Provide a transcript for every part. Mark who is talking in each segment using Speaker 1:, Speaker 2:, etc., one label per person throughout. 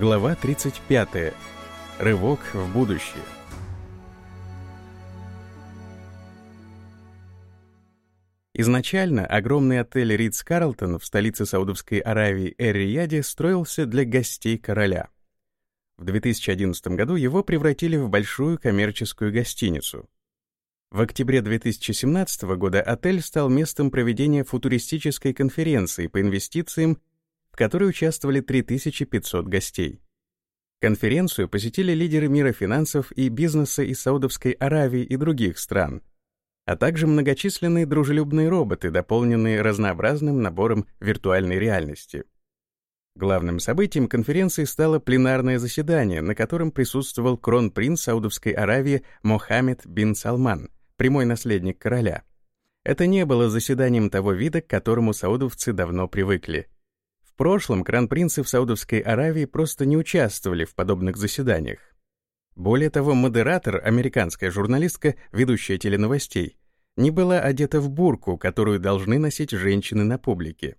Speaker 1: Глава 35. Рывок в будущее. Изначально огромный отель Ридс-Карлтон в столице Саудовской Аравии Эр-Рияде строился для гостей короля. В 2011 году его превратили в большую коммерческую гостиницу. В октябре 2017 года отель стал местом проведения футуристической конференции по инвестициям которой участвовали 3500 гостей. Конференцию посетили лидеры мира финансов и бизнеса из Саудовской Аравии и других стран, а также многочисленные дружелюбные роботы, дополненные разнообразным набором виртуальной реальности. Главным событием конференции стало пленарное заседание, на котором присутствовал кронпринц Саудовской Аравии Мохаммед бин Салман, прямой наследник короля. Это не было заседанием того вида, к которому саудовцы давно привыкли — прошлом кран-принцы в Саудовской Аравии просто не участвовали в подобных заседаниях. Более того, модератор, американская журналистка, ведущая теленовостей, не была одета в бурку, которую должны носить женщины на публике.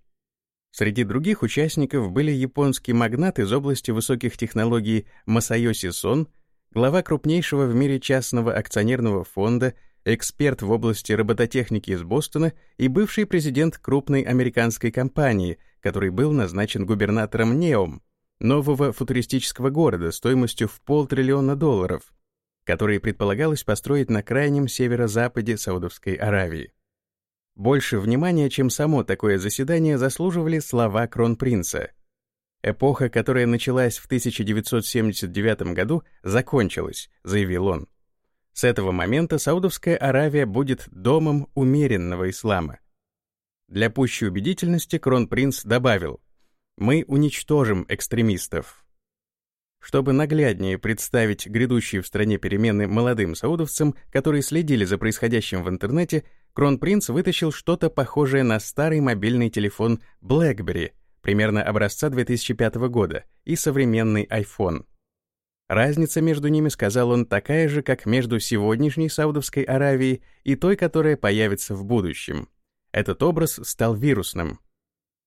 Speaker 1: Среди других участников были японский магнат из области высоких технологий Масайоси Сон, глава крупнейшего в мире частного акционерного фонда, эксперт в области робототехники из Бостона и бывший президент крупной американской компании — который был назначен губернатором Неом, нового футуристического города стоимостью в полтриллиона долларов, который предполагалось построить на крайнем северо-западе Саудовской Аравии. Больше внимания, чем само такое заседание, заслуживали слова кронпринца. «Эпоха, которая началась в 1979 году, закончилась», — заявил он. С этого момента Саудовская Аравия будет домом умеренного ислама. Для пущей убедительности кронпринц добавил «Мы уничтожим экстремистов». Чтобы нагляднее представить грядущие в стране перемены молодым саудовцам, которые следили за происходящим в интернете, кронпринц вытащил что-то похожее на старый мобильный телефон BlackBerry, примерно образца 2005 года, и современный iPhone. Разница между ними, сказал он, такая же, как между сегодняшней Саудовской Аравией и той, которая появится в будущем. Этот образ стал вирусным.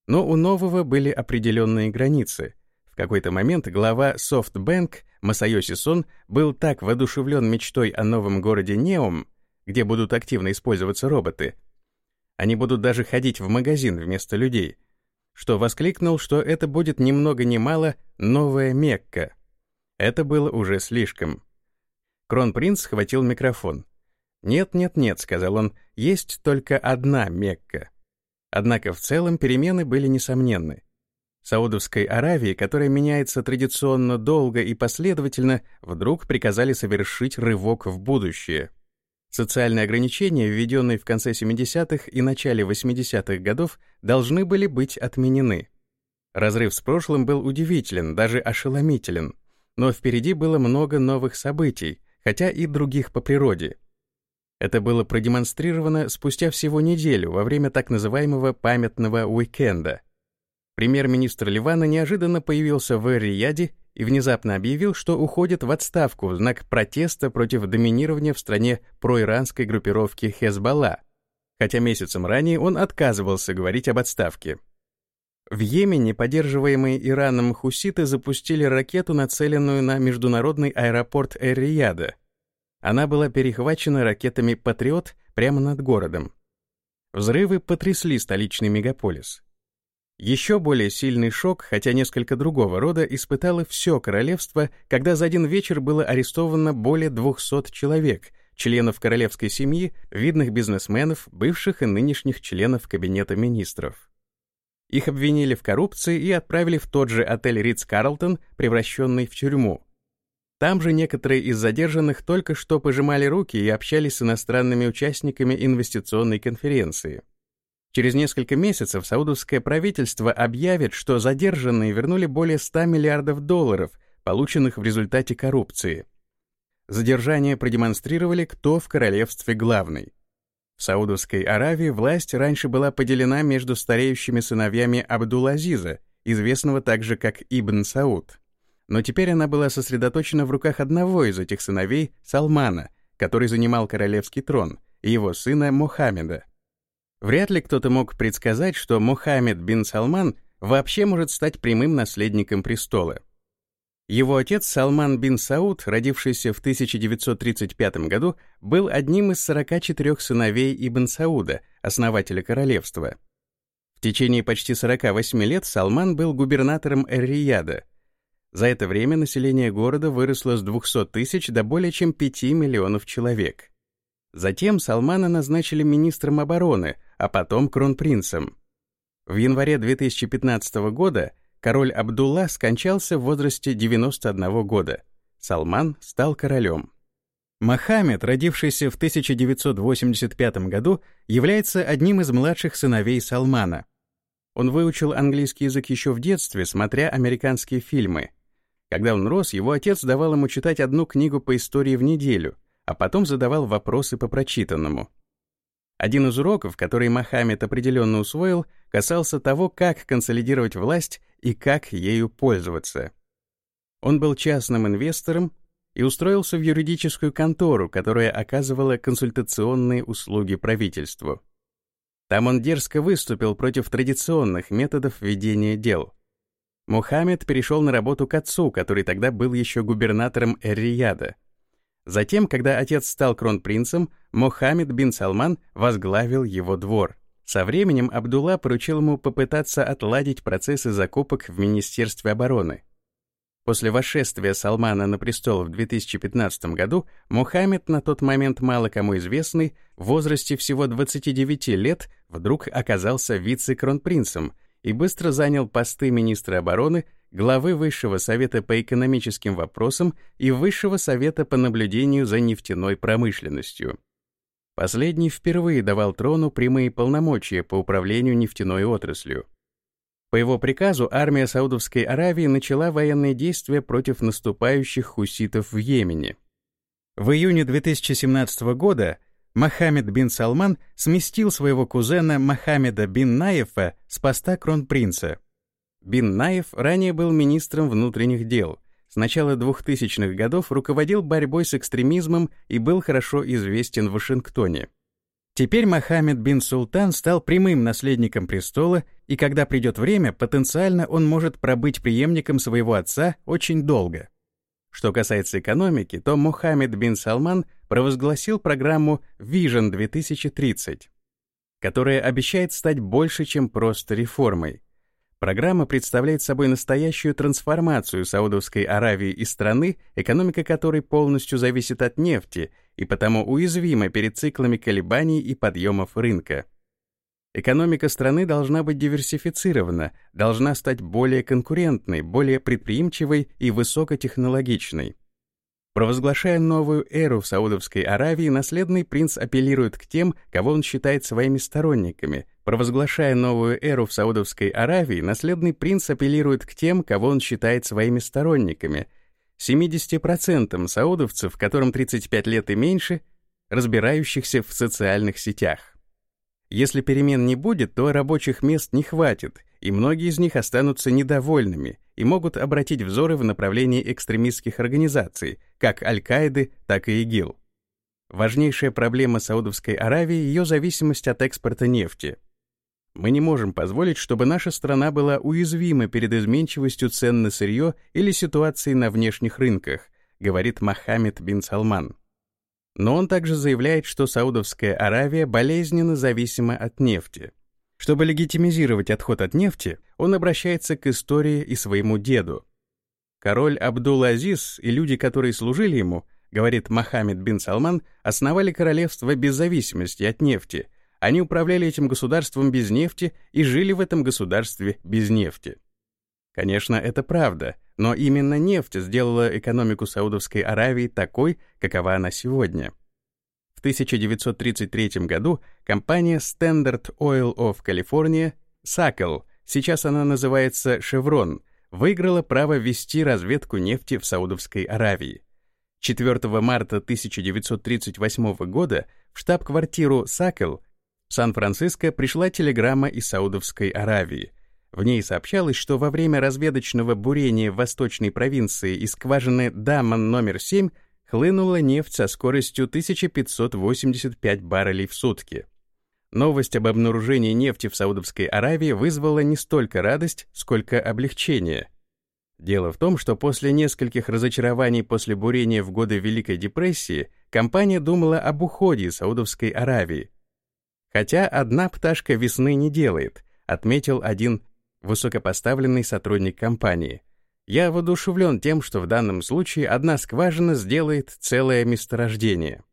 Speaker 1: Но у нового были определенные границы. В какой-то момент глава SoftBank Масайоси Сон был так воодушевлен мечтой о новом городе Неом, где будут активно использоваться роботы. Они будут даже ходить в магазин вместо людей, что воскликнул, что это будет ни много ни мало новая Мекка. Это было уже слишком. Кронпринц схватил микрофон. «Нет-нет-нет», — сказал он, — «есть только одна Мекка». Однако в целом перемены были несомненны. Саудовской Аравии, которая меняется традиционно долго и последовательно, вдруг приказали совершить рывок в будущее. Социальные ограничения, введенные в конце 70-х и начале 80-х годов, должны были быть отменены. Разрыв с прошлым был удивителен, даже ошеломителен. Но впереди было много новых событий, хотя и других по природе — это было продемонстрировано спустя всего неделю во время так называемого памятного уикенда. Премьер-министр Ливана неожиданно появился в Эр-Рияде и внезапно объявил, что уходит в отставку в знак протеста против доминирования в стране проиранской группировки Хезбалла, хотя месяцем ранее он отказывался говорить об отставке. В Йемене поддерживаемые Ираном хуситы запустили ракету, нацеленную на международный аэропорт Эр-Рияда — она была перехвачена ракетами «Патриот» прямо над городом. Взрывы потрясли столичный мегаполис. Еще более сильный шок, хотя несколько другого рода, испытало все королевство, когда за один вечер было арестовано более 200 человек, членов королевской семьи, видных бизнесменов, бывших и нынешних членов кабинета министров. Их обвинили в коррупции и отправили в тот же отель Ридс-Карлтон, превращенный в тюрьму, там же некоторые из задержанных только что пожимали руки и общались с иностранными участниками инвестиционной конференции. Через несколько месяцев саудовское правительство объявит, что задержанные вернули более 100 миллиардов долларов, полученных в результате коррупции. Задержания продемонстрировали, кто в королевстве главный. В Саудовской Аравии власть раньше была поделена между стареющими сыновьями Абдул-Азиза, известного также как Ибн Сауд но теперь она была сосредоточена в руках одного из этих сыновей, Салмана, который занимал королевский трон, и его сына Мухаммеда. Вряд ли кто-то мог предсказать, что Мухаммед бин Салман вообще может стать прямым наследником престола. Его отец Салман бин Сауд, родившийся в 1935 году, был одним из 44 сыновей Ибн Сауда, основателя королевства. В течение почти 48 лет Салман был губернатором Эр-Рияда. За это время население города выросло с 200 тысяч до более чем 5 миллионов человек. Затем Салмана назначили министром обороны, а потом кронпринцем. В январе 2015 года король Абдулла скончался в возрасте 91 года. Салман стал королем. Мохаммед, родившийся в 1985 году, является одним из младших сыновей Салмана. Он выучил английский язык еще в детстве, смотря американские фильмы. Когда он рос, его отец давал ему читать одну книгу по истории в неделю, а потом задавал вопросы по прочитанному. Один из уроков, который Мохаммед определенно усвоил, касался того, как консолидировать власть и как ею пользоваться. Он был частным инвестором и устроился в юридическую контору, которая оказывала консультационные услуги правительству. Там он дерзко выступил против традиционных методов ведения дел. Мухаммед перешел на работу к отцу, который тогда был еще губернатором Эр-Рияда. Затем, когда отец стал кронпринцем, Мохаммед бин Салман возглавил его двор. Со временем Абдулла поручил ему попытаться отладить процессы закупок в Министерстве обороны. После восшествия Салмана на престол в 2015 году Мухаммед, на тот момент мало кому известный, в возрасте всего 29 лет вдруг оказался вице-кронпринцем и быстро занял посты министра обороны, главы Высшего совета по экономическим вопросам и Высшего совета по наблюдению за нефтяной промышленностью. Последний впервые давал трону прямые полномочия по управлению нефтяной отраслью. По его приказу армия Саудовской Аравии начала военные действия против наступающих хуситов в Йемене. В июне 2017 года Мохаммед бин Салман сместил своего кузена Мохаммеда бин Наефа с поста кронпринца. Бин Наев ранее был министром внутренних дел. С начала 2000-х годов руководил борьбой с экстремизмом и был хорошо известен в Вашингтоне. Теперь Мохаммед бин Султан стал прямым наследником престола, и когда придет время, потенциально он может пробыть преемником своего отца очень долго. Что касается экономики, то Мухаммед бин Салман провозгласил программу Vision 2030, которая обещает стать больше, чем просто реформой. Программа представляет собой настоящую трансформацию Саудовской Аравии из страны, экономика которой полностью зависит от нефти и потому уязвима перед циклами колебаний и подъемов рынка. Экономика страны должна быть диверсифицирована, должна стать более конкурентной, более предприимчивой и высокотехнологичной. Провозглашая новую эру в Саудовской Аравии, наследный принц апеллирует к тем, кого он считает своими сторонниками. Провозглашая новую эру в Саудовской Аравии, наследный принц апеллирует к тем, кого он считает своими сторонниками. 70% саудовцев, которым 35 лет и меньше, разбирающихся в социальных сетях. Если перемен не будет, то рабочих мест не хватит, и многие из них останутся недовольными и могут обратить взоры в направлении экстремистских организаций, как Аль-Каиды, так и ИГИЛ. Важнейшая проблема Саудовской Аравии — ее зависимость от экспорта нефти. Мы не можем позволить, чтобы наша страна была уязвима перед изменчивостью цен на сырье или ситуацией на внешних рынках, говорит Мохаммед бин Салман. Но он также заявляет, что Саудовская Аравия болезненно зависима от нефти. Чтобы легитимизировать отход от нефти, он обращается к истории и своему деду. Король Абдул-Азиз и люди, которые служили ему, говорит Мохаммед бин Салман, основали королевство без зависимости от нефти. Они управляли этим государством без нефти и жили в этом государстве без нефти. Конечно, это правда, но именно нефть сделала экономику Саудовской Аравии такой, какова она сегодня. В 1933 году компания Standard Oil of California, SACL, сейчас она называется Chevron, выиграла право вести разведку нефти в Саудовской Аравии. 4 марта 1938 года в штаб-квартиру SACL в Сан-Франциско пришла телеграмма из Саудовской Аравии — в ней сообщалось, что во время разведочного бурения в восточной провинции из скважины Даман номер 7 хлынула нефть со скоростью 1585 баррелей в сутки. Новость об обнаружении нефти в Саудовской Аравии вызвала не столько радость, сколько облегчение. Дело в том, что после нескольких разочарований после бурения в годы Великой депрессии компания думала об уходе из Саудовской Аравии. Хотя одна пташка весны не делает, отметил один высокопоставленный сотрудник компании. Я воодушевлен тем, что в данном случае одна скважина сделает целое месторождение.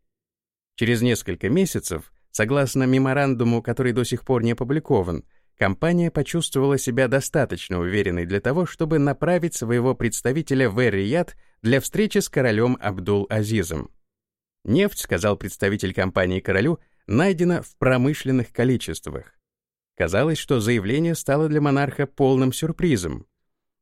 Speaker 1: Через несколько месяцев, согласно меморандуму, который до сих пор не опубликован, компания почувствовала себя достаточно уверенной для того, чтобы направить своего представителя в Эр-Рияд для встречи с королем Абдул-Азизом. Нефть, сказал представитель компании королю, найдена в промышленных количествах. Казалось, что заявление стало для монарха полным сюрпризом.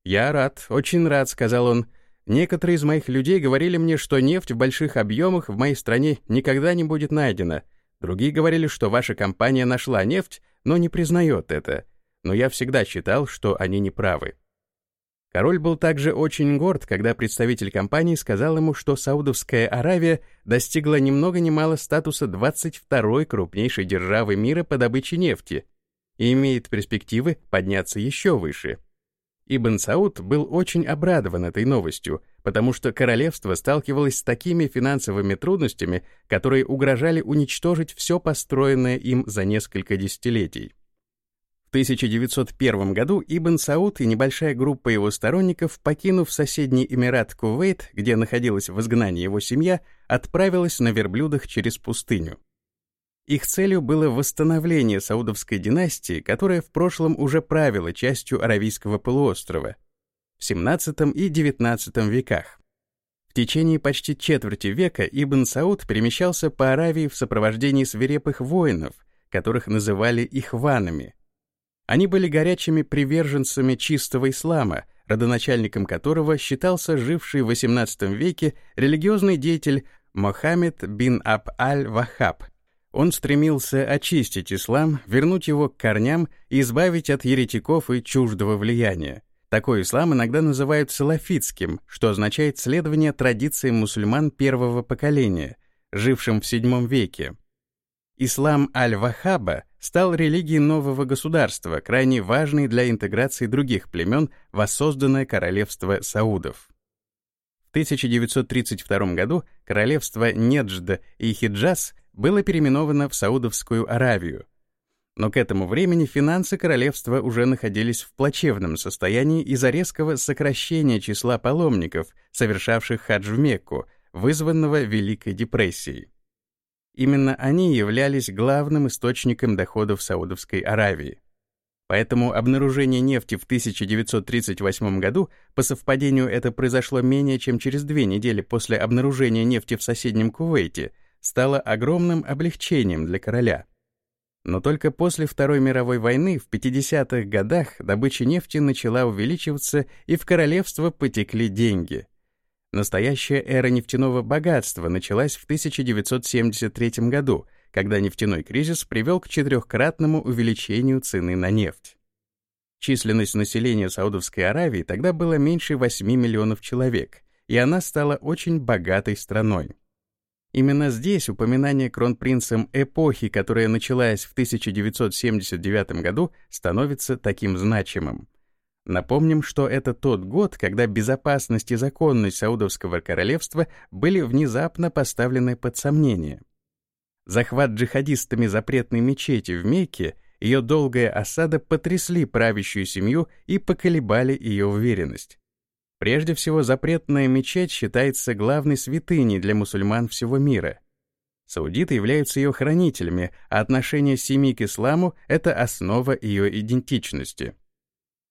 Speaker 1: «Я рад, очень рад», — сказал он. «Некоторые из моих людей говорили мне, что нефть в больших объемах в моей стране никогда не будет найдена. Другие говорили, что ваша компания нашла нефть, но не признает это. Но я всегда считал, что они не правы. Король был также очень горд, когда представитель компании сказал ему, что Саудовская Аравия достигла ни много ни мало статуса 22-й крупнейшей державы мира по добыче нефти и имеет перспективы подняться еще выше. Ибн Сауд был очень обрадован этой новостью, потому что королевство сталкивалось с такими финансовыми трудностями, которые угрожали уничтожить все построенное им за несколько десятилетий. В 1901 году Ибн Сауд и небольшая группа его сторонников, покинув соседний Эмират Кувейт, где находилась в изгнании его семья, отправилась на верблюдах через пустыню. Их целью было восстановление саудовской династии, которая в прошлом уже правила частью Аравийского полуострова в XVII и XIX веках. В течение почти четверти века Ибн Сауд перемещался по Аравии в сопровождении свирепых воинов, которых называли ихванами. Они были горячими приверженцами чистого ислама, родоначальником которого считался живший в XVIII веке религиозный деятель Мохаммед бин Аб-аль-Вахаб – он стремился очистить ислам, вернуть его к корням и избавить от еретиков и чуждого влияния. Такой ислам иногда называют салафитским, что означает следование традициям мусульман первого поколения, жившим в VII веке. Ислам аль-Вахаба стал религией нового государства, крайне важной для интеграции других племен в воссозданное королевство саудов. В 1932 году королевство Неджд и Хиджаз было переименовано в Саудовскую Аравию. Но к этому времени финансы королевства уже находились в плачевном состоянии из-за резкого сокращения числа паломников, совершавших хадж в Мекку, вызванного Великой депрессией. Именно они являлись главным источником доходов Саудовской Аравии. Поэтому обнаружение нефти в 1938 году, по совпадению это произошло менее чем через две недели после обнаружения нефти в соседнем Кувейте — стало огромным облегчением для короля. Но только после Второй мировой войны в 50-х годах добыча нефти начала увеличиваться и в королевство потекли деньги. Настоящая эра нефтяного богатства началась в 1973 году, когда нефтяной кризис привел к четырехкратному увеличению цены на нефть. Численность населения Саудовской Аравии тогда была меньше 8 миллионов человек, и она стала очень богатой страной. Именно здесь упоминание кронпринцем эпохи, которая началась в 1979 году, становится таким значимым. Напомним, что это тот год, когда безопасность и законность Саудовского королевства были внезапно поставлены под сомнение. Захват джихадистами запретной мечети в Мекке, ее долгая осада потрясли правящую семью и поколебали ее уверенность. Прежде всего, запретная мечеть считается главной святыней для мусульман всего мира. Саудиты являются ее хранителями, а отношение семьи к исламу — это основа ее идентичности.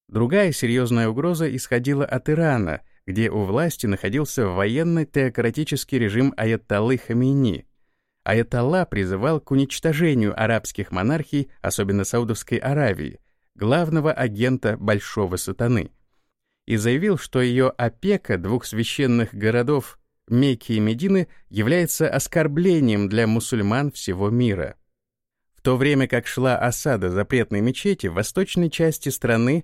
Speaker 1: Другая серьезная угроза исходила от Ирана, где у власти находился военно-теократический режим Аятоллы Хамейни. Аятолла призывал к уничтожению арабских монархий, особенно Саудовской Аравии, главного агента Большого Сатаны — и заявил, что ее опека двух священных городов Мекки и Медины является оскорблением для мусульман всего мира. В то время как шла осада запретной мечети, в восточной части страны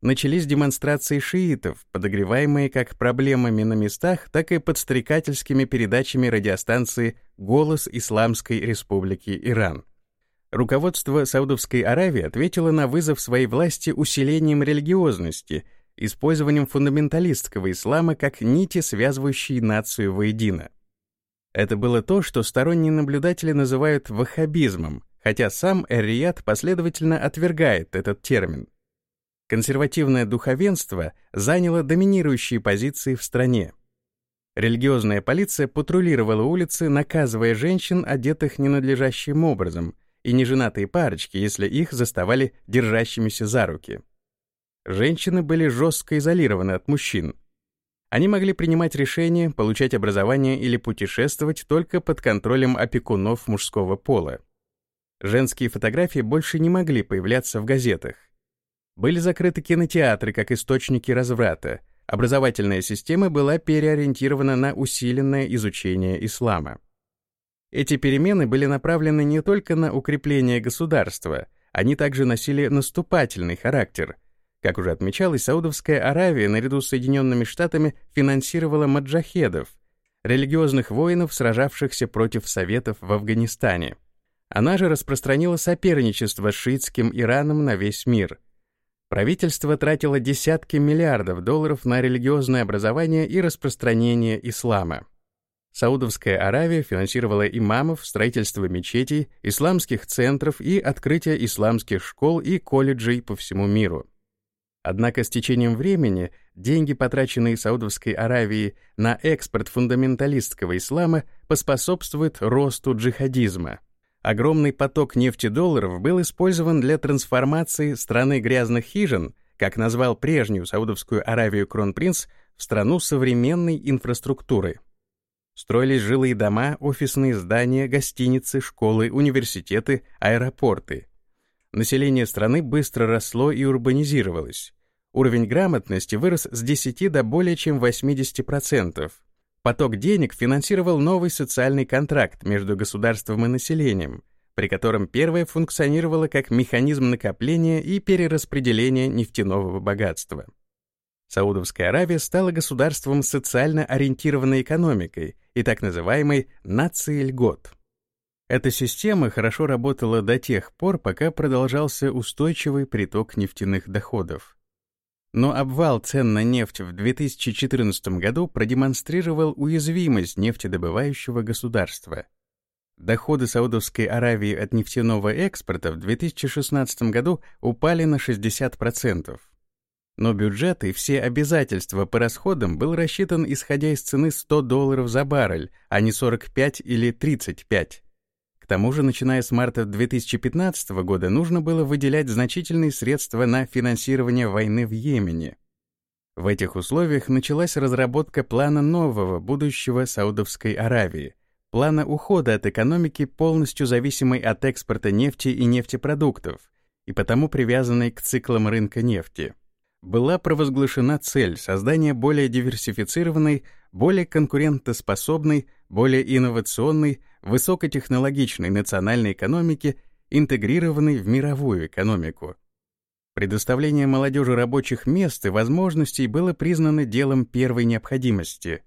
Speaker 1: начались демонстрации шиитов, подогреваемые как проблемами на местах, так и подстрекательскими передачами радиостанции «Голос Исламской Республики Иран». Руководство Саудовской Аравии ответило на вызов своей власти усилением религиозности – использованием фундаменталистского ислама как нити, связывающей нацию воедино. Это было то, что сторонние наблюдатели называют ваххабизмом, хотя сам Эр-Рияд последовательно отвергает этот термин. Консервативное духовенство заняло доминирующие позиции в стране. Религиозная полиция патрулировала улицы, наказывая женщин, одетых ненадлежащим образом, и неженатые парочки, если их заставали держащимися за руки. Женщины были жестко изолированы от мужчин, они могли принимать решения, получать образование или путешествовать только под контролем опекунов мужского пола. Женские фотографии больше не могли появляться в газетах. Были закрыты кинотеатры как источники разврата. Образовательная система была переориентирована на усиленное изучение ислама. Эти перемены были направлены не только на укрепление государства, они также носили наступательный характер, как уже отмечалось, Саудовская Аравия наряду с Соединенными Штатами финансировала маджахедов, религиозных воинов, сражавшихся против Советов в Афганистане. Она же распространила соперничество с шиитским Ираном на весь мир. Правительство тратило десятки миллиардов долларов на религиозное образование и распространение ислама. Саудовская Аравия финансировала имамов, строительство мечетей, исламских центров и открытие исламских школ и колледжей по всему миру. Однако с течением времени деньги, потраченные Саудовской Аравией на экспорт фундаменталистского ислама, поспособствуют росту джихадизма. Огромный поток нефтедолларов был использован для трансформации страны грязных хижин, как назвал прежнюю Саудовскую Аравию кронпринц, в страну современной инфраструктуры. Строились жилые дома, офисные здания, гостиницы, школы, университеты, аэропорты. Население страны быстро росло и урбанизировалось. Уровень грамотности вырос с 10 до более чем 80%. Поток денег финансировал новый социальный контракт между государством и населением, при котором первое функционировало как механизм накопления и перераспределения нефтяного богатства. Саудовская Аравия стала государством социально ориентированной экономикой и так называемой «нацией льгот». Эта система хорошо работала до тех пор, пока продолжался устойчивый приток нефтяных доходов. Но обвал цен на нефть в 2014 году продемонстрировал уязвимость нефтедобывающего государства. Доходы Саудовской Аравии от нефтяного экспорта в 2016 году упали на 60%. Но бюджет и все обязательства по расходам был рассчитан исходя из цены 100 долларов за баррель, а не 45 или 35. К тому же, начиная с марта 2015 года, нужно было выделять значительные средства на финансирование войны в Йемене. В этих условиях началась разработка плана нового будущего Саудовской Аравии, плана ухода от экономики, полностью зависимой от экспорта нефти и нефтепродуктов, и потому привязанной к циклам рынка нефти была провозглашена цель создания более диверсифицированной, более конкурентоспособной, более инновационной, высокотехнологичной национальной экономики, интегрированной в мировую экономику. Предоставление молодежи рабочих мест и возможностей было признано делом первой необходимости.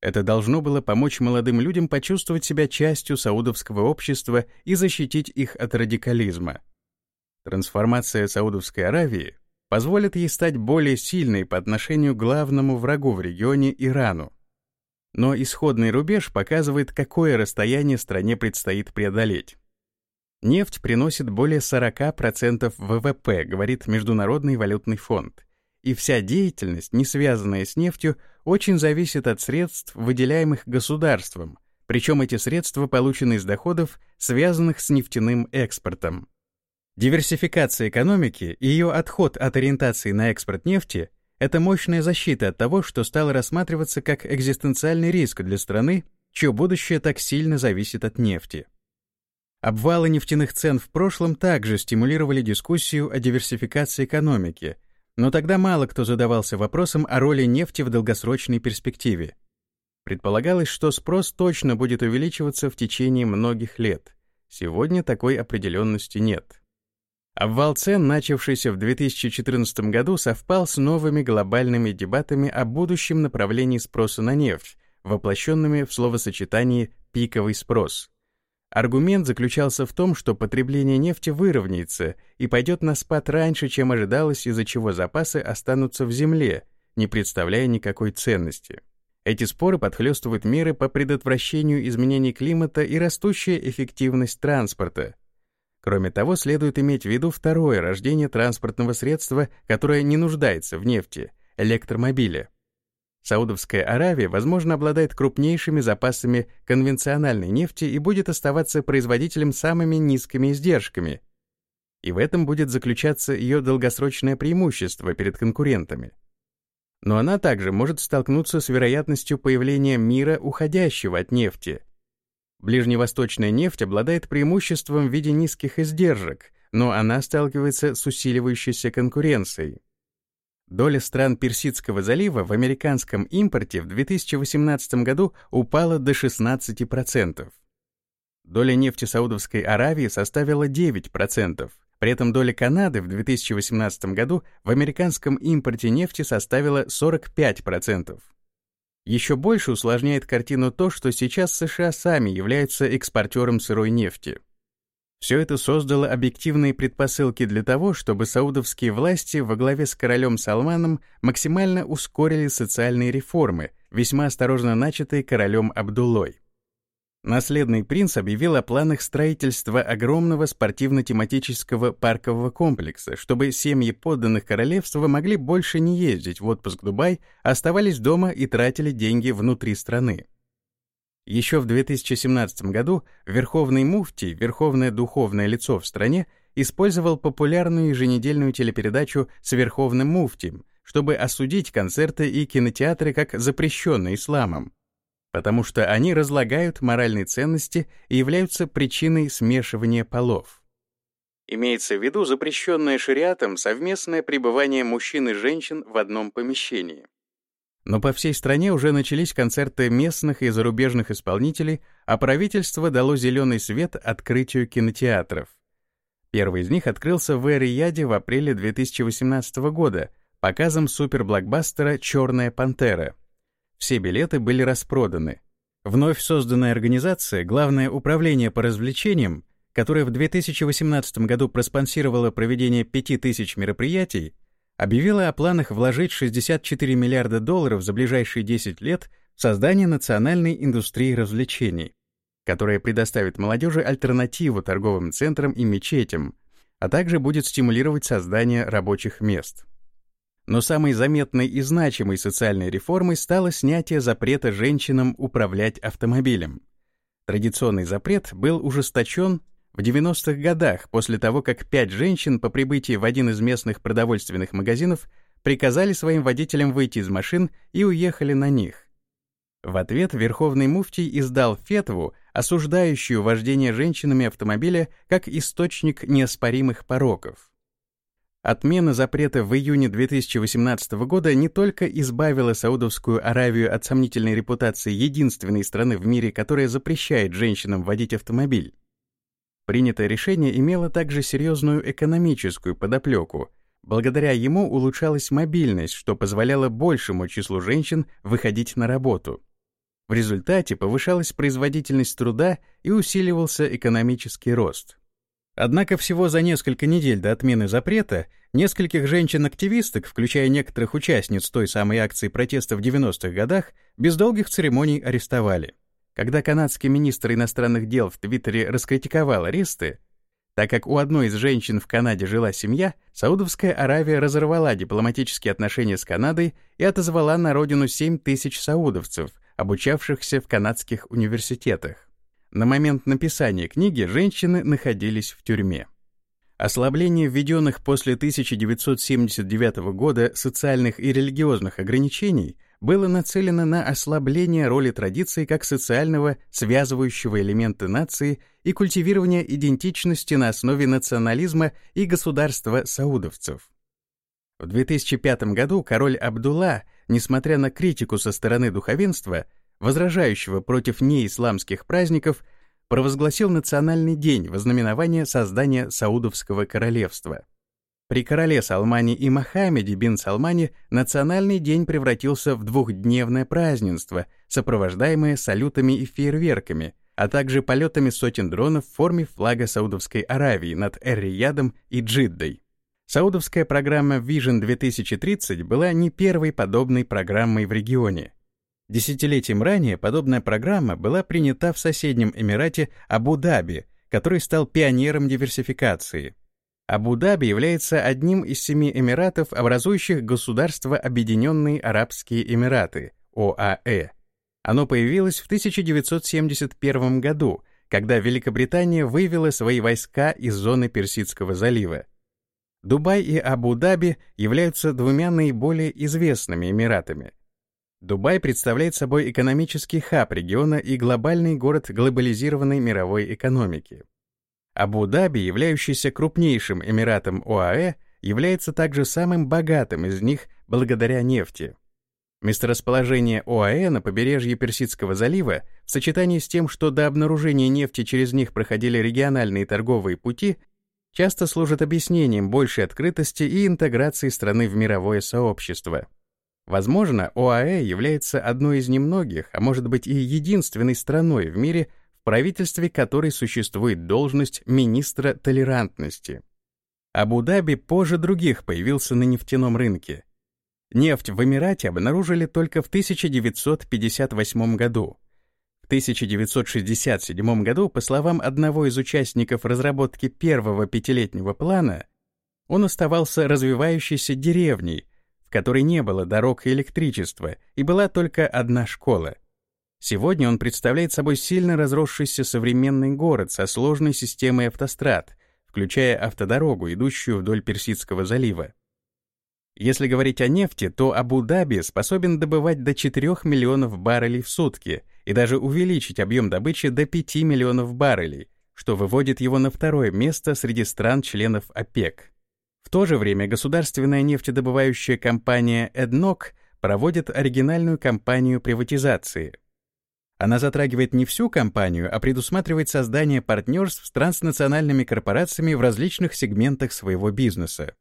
Speaker 1: Это должно было помочь молодым людям почувствовать себя частью саудовского общества и защитить их от радикализма. Трансформация Саудовской Аравии позволит ей стать более сильной по отношению к главному врагу в регионе Ирану. Но исходный рубеж показывает, какое расстояние стране предстоит преодолеть. Нефть приносит более 40% ВВП, говорит Международный валютный фонд. И вся деятельность, не связанная с нефтью, очень зависит от средств, выделяемых государством, причем эти средства получены из доходов, связанных с нефтяным экспортом. Диверсификация экономики и ее отход от ориентации на экспорт нефти — это мощная защита от того, что стало рассматриваться как экзистенциальный риск для страны, чье будущее так сильно зависит от нефти. Обвалы нефтяных цен в прошлом также стимулировали дискуссию о диверсификации экономики, но тогда мало кто задавался вопросом о роли нефти в долгосрочной перспективе. Предполагалось, что спрос точно будет увеличиваться в течение многих лет. Сегодня такой определенности нет. Обвал цен, начавшийся в 2014 году, совпал с новыми глобальными дебатами о будущем направлении спроса на нефть, воплощенными в словосочетании «пиковый спрос». Аргумент заключался в том, что потребление нефти выровняется и пойдет на спад раньше, чем ожидалось, из-за чего запасы останутся в земле, не представляя никакой ценности. Эти споры подхлестывают меры по предотвращению изменений климата и растущая эффективность транспорта. Кроме того, следует иметь в виду второе рождение транспортного средства, которое не нуждается в нефти — электромобиля. Саудовская Аравия, возможно, обладает крупнейшими запасами конвенциональной нефти и будет оставаться производителем самыми низкими издержками. И в этом будет заключаться ее долгосрочное преимущество перед конкурентами. Но она также может столкнуться с вероятностью появления мира, уходящего от нефти. Ближневосточная нефть обладает преимуществом в виде низких издержек, но она сталкивается с усиливающейся конкуренцией. Доля стран Персидского залива в американском импорте в 2018 году упала до 16%. Доля нефти Саудовской Аравии составила 9%. При этом доля Канады в 2018 году в американском импорте нефти составила 45%. Еще больше усложняет картину то, что сейчас США сами являются экспортером сырой нефти. Все это создало объективные предпосылки для того, чтобы саудовские власти во главе с королем Салманом максимально ускорили социальные реформы, весьма осторожно начатые королем Абдуллой. Наследный принц объявил о планах строительства огромного спортивно-тематического паркового комплекса, чтобы семьи подданных королевства могли больше не ездить в отпуск в Дубай, оставались дома и тратили деньги внутри страны. Еще в 2017 году Верховный Муфтий, верховное духовное лицо в стране, использовал популярную еженедельную телепередачу с Верховным Муфтием, чтобы осудить концерты и кинотеатры как запрещенные исламом, потому что они разлагают моральные ценности и являются причиной смешивания полов. Имеется в виду запрещенное шариатом совместное пребывание мужчин и женщин в одном помещении. Но по всей стране уже начались концерты местных и зарубежных исполнителей, а правительство дало зеленый свет открытию кинотеатров. Первый из них открылся в Эр-Рияде в апреле 2018 года показом суперблокбастера «Черная пантера». Все билеты были распроданы. Вновь созданная организация «Главное управление по развлечениям», которая в 2018 году проспонсировала проведение 5000 мероприятий, объявила о планах вложить 64 миллиарда долларов за ближайшие 10 лет в создание национальной индустрии развлечений, которая предоставит молодежи альтернативу торговым центрам и мечетям, а также будет стимулировать создание рабочих мест. Но самой заметной и значимой социальной реформой стало снятие запрета женщинам управлять автомобилем. Традиционный запрет был ужесточен в 90-х годах, после того, как пять женщин по прибытии в один из местных продовольственных магазинов приказали своим водителям выйти из машин и уехали на них. В ответ Верховный Муфтий издал фетву, осуждающую вождение женщинами автомобиля как источник неоспоримых пороков. Отмена запрета в июне 2018 года не только избавила Саудовскую Аравию от сомнительной репутации единственной страны в мире, которая запрещает женщинам водить автомобиль, Принятое решение имело также серьезную экономическую подоплеку. Благодаря ему улучшалась мобильность, что позволяло большему числу женщин выходить на работу. В результате повышалась производительность труда и усиливался экономический рост. Однако всего за несколько недель до отмены запрета нескольких женщин-активисток, включая некоторых участниц той самой акции протеста в 90-х годах, без долгих церемоний арестовали. Когда канадский министр иностранных дел в Твиттере раскритиковал аресты, так как у одной из женщин в Канаде жила семья, Саудовская Аравия разорвала дипломатические отношения с Канадой и отозвала на родину 7 тысяч саудовцев, обучавшихся в канадских университетах. На момент написания книги женщины находились в тюрьме. Ослабление введенных после 1979 года социальных и религиозных ограничений было нацелено на ослабление роли традиции как социального связывающего элемента нации и культивирование идентичности на основе национализма и государства саудовцев. В 2005 году король Абдулла, несмотря на критику со стороны духовенства, возражающего против неисламских праздников, провозгласил Национальный день во знаменование создания Саудовского королевства. При короле Салмане и Мохаммеде бин Салмане национальный день превратился в двухдневное празднество, сопровождаемое салютами и фейерверками, а также полетами сотен дронов в форме флага Саудовской Аравии над Эр-Риядом и Джиддой. Саудовская программа Vision 2030 была не первой подобной программой в регионе. Десятилетием ранее подобная программа была принята в соседнем Эмирате Абу-Даби, который стал пионером диверсификации. Абу-Даби является одним из семи эмиратов, образующих государство Объединенные Арабские Эмираты, ОАЭ. Оно появилось в 1971 году, когда Великобритания вывела свои войска из зоны Персидского залива. Дубай и Абу-Даби являются двумя наиболее известными эмиратами. Дубай представляет собой экономический хаб региона и глобальный город глобализированной мировой экономики. Абу-Даби, являющийся крупнейшим эмиратом ОАЭ, является также самым богатым из них благодаря нефти. Месторасположение ОАЭ на побережье Персидского залива в сочетании с тем, что до обнаружения нефти через них проходили региональные торговые пути, часто служит объяснением большей открытости и интеграции страны в мировое сообщество. Возможно, ОАЭ является одной из немногих, а может быть и единственной страной в мире, в правительстве которой существует должность министра толерантности. Абу-Даби позже других появился на нефтяном рынке. Нефть в Эмирате обнаружили только в 1958 году. В 1967 году, по словам одного из участников разработки первого пятилетнего плана, он оставался развивающейся деревней, которой не было дорог и электричества, и была только одна школа. Сегодня он представляет собой сильно разросшийся современный город со сложной системой автострад, включая автодорогу, идущую вдоль Персидского залива. Если говорить о нефти, то Абу-Даби способен добывать до 4 миллионов баррелей в сутки и даже увеличить объем добычи до 5 миллионов баррелей, что выводит его на второе место среди стран-членов ОПЕК. В то же время государственная нефтедобывающая компания «Эднок» проводит оригинальную кампанию приватизации. Она затрагивает не всю компанию, а предусматривает создание партнерств с транснациональными корпорациями в различных сегментах своего бизнеса.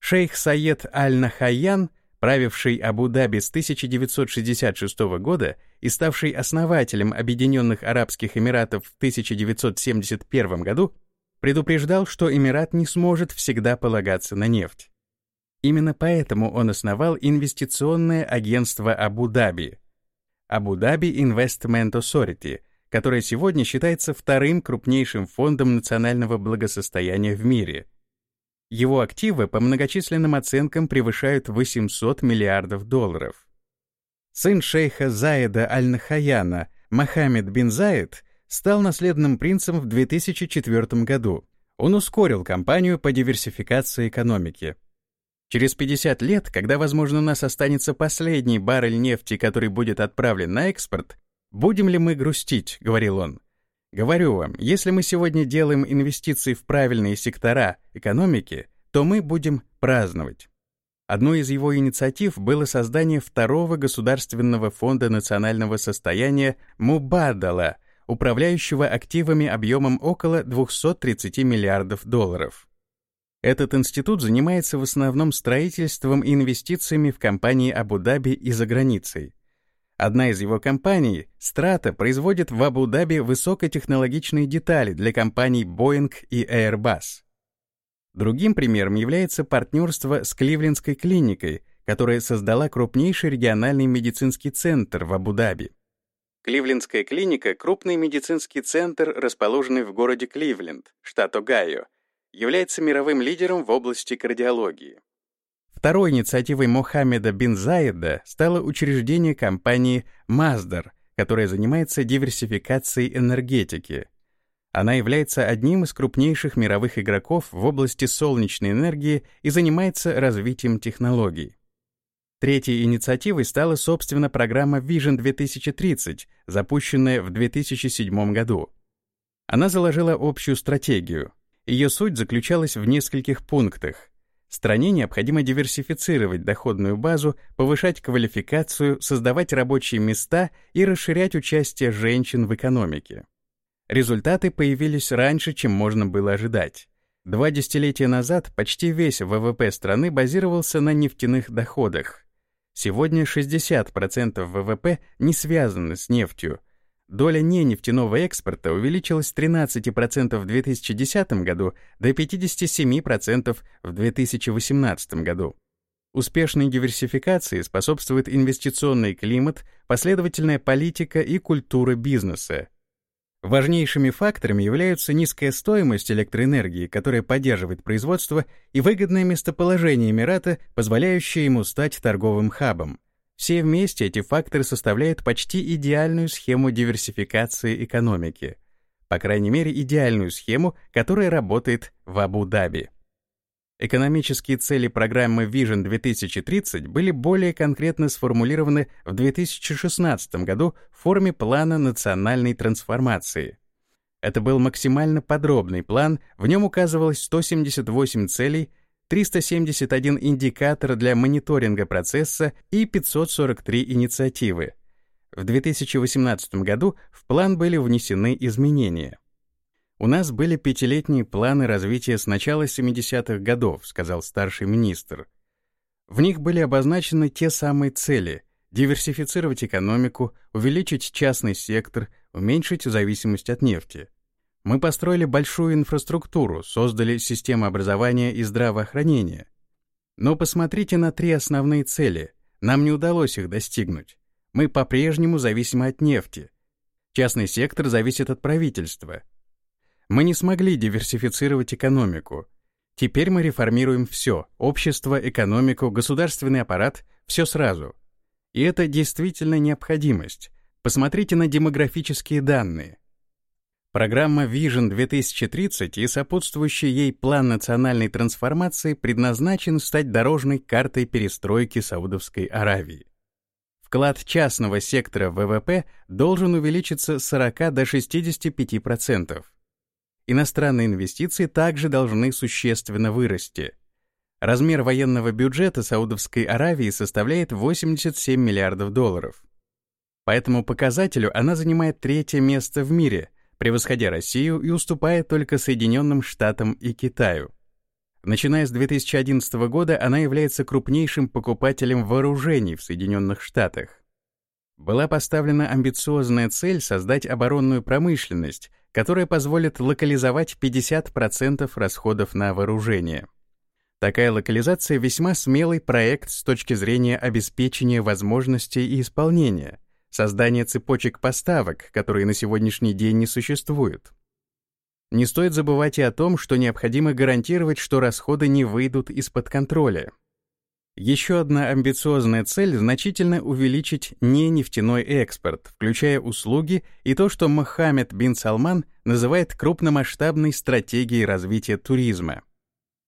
Speaker 1: Шейх Саед Аль-Нахаян, правивший Абу-Даби с 1966 года и ставший основателем Объединенных Арабских Эмиратов в 1971 году, предупреждал, что Эмират не сможет всегда полагаться на нефть. Именно поэтому он основал инвестиционное агентство Абу-Даби, Абу-Даби Investment Authority, которое сегодня считается вторым крупнейшим фондом национального благосостояния в мире — его активы по многочисленным оценкам превышают 800 миллиардов долларов. Сын шейха Заида Аль-Нахаяна, Мохаммед бин Заид, стал наследным принцем в 2004 году. Он ускорил кампанию по диверсификации экономики. Через 50 лет, когда, возможно, у нас останется последний баррель нефти, который будет отправлен на экспорт, будем ли мы грустить, говорил он. Говорю вам, если мы сегодня делаем инвестиции в правильные сектора экономики, то мы будем праздновать. Одной из его инициатив было создание второго государственного фонда национального состояния Мубадала, управляющего активами объемом около 230 миллиардов долларов. Этот институт занимается в основном строительством и инвестициями в компании Абу-Даби и за границей. Одна из его компаний, Strata, производит в Абу-Даби высокотехнологичные детали для компаний Boeing и Airbus. Другим примером является партнерство с Кливлендской клиникой, которая создала крупнейший региональный медицинский центр в Абу-Даби. Кливлендская клиника — крупный медицинский центр, расположенный в городе Кливленд, штат Огайо, является мировым лидером в области кардиологии. Второй инициативой Мохаммеда бин Заида стало учреждение компании Mazдар, которая занимается диверсификацией энергетики. Она является одним из крупнейших мировых игроков в области солнечной энергии и занимается развитием технологий. Третьей инициативой стала, собственно, программа Vision 2030, запущенная в 2007 году. Она заложила общую стратегию. Ее суть заключалась в нескольких пунктах — Стране необходимо диверсифицировать доходную базу, повышать квалификацию, создавать рабочие места и расширять участие женщин в экономике. Результаты появились раньше, чем можно было ожидать. Два десятилетия назад почти весь ВВП страны базировался на нефтяных доходах. Сегодня 60% ВВП не связаны с нефтью, доля ненефтяного экспорта увеличилась с 13% в 2010 году до 57% в 2018 году. Успешной диверсификации способствует инвестиционный климат, последовательная политика и культура бизнеса. Важнейшими факторами являются низкая стоимость электроэнергии, которая поддерживает производство, и выгодное местоположение Эмирата, позволяющее ему стать торговым хабом. Все вместе эти факторы составляют почти идеальную схему диверсификации экономики. По крайней мере, идеальную схему, которая работает в Абу-Даби. Экономические цели программы Vision 2030 были более конкретно сформулированы в 2016 году в форме плана национальной трансформации. Это был максимально подробный план, в нем указывалось 178 целей, 371 индикатор для мониторинга процесса и 543 инициативы. В 2018 году в план были внесены изменения. «У нас были пятилетние планы развития с начала 70-х годов», сказал старший министр. В них были обозначены те самые цели — диверсифицировать экономику, увеличить частный сектор, уменьшить зависимость от нефти. Мы построили большую инфраструктуру, создали систему образования и здравоохранения. Но посмотрите на три основные цели. Нам не удалось их достигнуть. Мы по-прежнему зависимы от нефти. Частный сектор зависит от правительства — мы не смогли диверсифицировать экономику. Теперь мы реформируем все — общество, экономику, государственный аппарат, все сразу. И это действительно необходимость. Посмотрите на демографические данные. Программа Vision 2030 и сопутствующий ей план национальной трансформации предназначен стать дорожной картой перестройки Саудовской Аравии. Вклад частного сектора ВВП должен увеличиться с 40 до 65%. Иностранные инвестиции также должны существенно вырасти. Размер военного бюджета Саудовской Аравии составляет 87 миллиардов долларов. По этому показателю она занимает третье место в мире, превосходя Россию и уступая только Соединенным Штатам и Китаю. Начиная с 2011 года она является крупнейшим покупателем вооружений в Соединенных Штатах. Была поставлена амбициозная цель создать оборонную промышленность, которая позволит локализовать 50% расходов на вооружение. Такая локализация весьма смелый проект с точки зрения обеспечения возможностей и исполнения, создания цепочек поставок, которые на сегодняшний день не существуют. Не стоит забывать и о том, что необходимо гарантировать, что расходы не выйдут из-под контроля. Еще одна амбициозная цель — значительно увеличить ненефтяной экспорт, включая услуги и то, что Мохаммед бин Салман называет крупномасштабной стратегией развития туризма.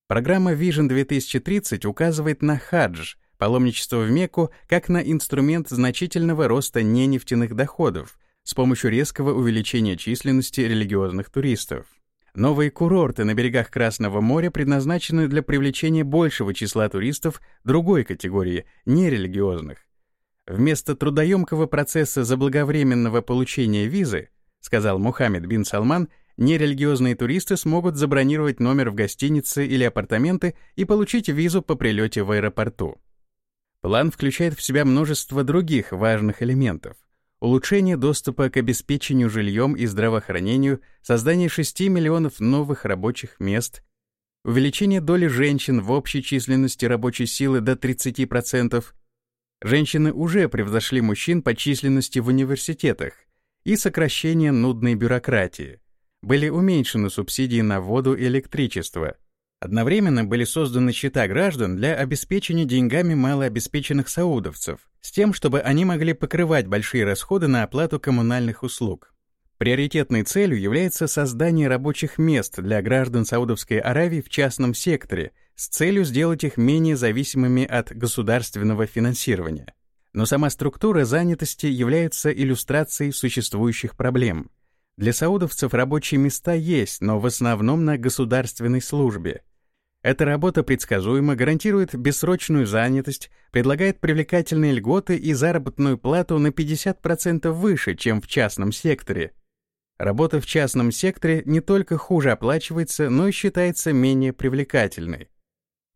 Speaker 1: Программа Vision 2030 указывает на хадж, паломничество в Мекку, как на инструмент значительного роста ненефтяных доходов с помощью резкого увеличения численности религиозных туристов. Новые курорты на берегах Красного моря предназначены для привлечения большего числа туристов другой категории, нерелигиозных. Вместо трудоемкого процесса заблаговременного получения визы, сказал Мухаммед бин Салман, нерелигиозные туристы смогут забронировать номер в гостинице или апартаменты и получить визу по прилете в аэропорту. План включает в себя множество других важных элементов — улучшение доступа к обеспечению жильем и здравоохранению, создание 6 миллионов новых рабочих мест, увеличение доли женщин в общей численности рабочей силы до 30%, женщины уже превзошли мужчин по численности в университетах, и сокращение нудной бюрократии. Были уменьшены субсидии на воду и электричество — Одновременно были созданы счета граждан для обеспечения деньгами малообеспеченных саудовцев, с тем, чтобы они могли покрывать большие расходы на оплату коммунальных услуг. Приоритетной целью является создание рабочих мест для граждан Саудовской Аравии в частном секторе с целью сделать их менее зависимыми от государственного финансирования. Но сама структура занятости является иллюстрацией существующих проблем. Для саудовцев рабочие места есть, но в основном на государственной службе — эта работа предсказуемо гарантирует бессрочную занятость, предлагает привлекательные льготы и заработную плату на 50% выше, чем в частном секторе. Работа в частном секторе не только хуже оплачивается, но и считается менее привлекательной.